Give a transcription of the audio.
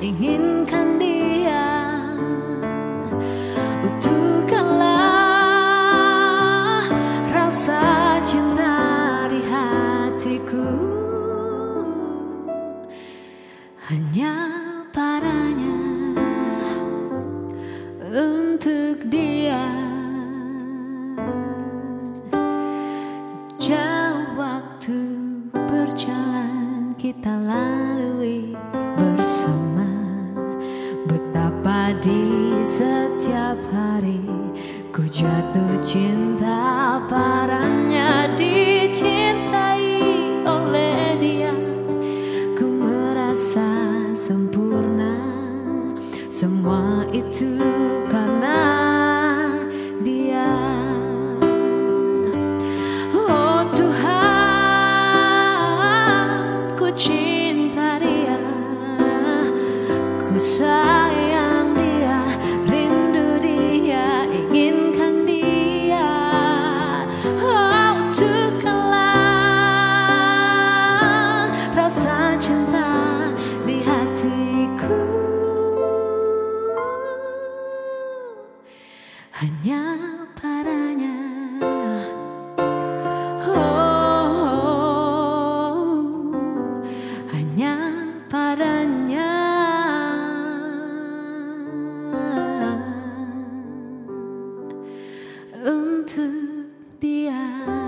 inginkan dia. Utuhkanlah rasa cinta di hatiku, hanya padanya untuk dia. Jauh waktu berjalan kita lalui bersama di setiap hari ku jatuh cinta padanya Dicintai oleh dia. Ku merasa sempurna semua itu karena dia. Oh Tuhan ku cinta dia. Ku sayang hanya padanya. Oh, hanya padanya. Untuk dia.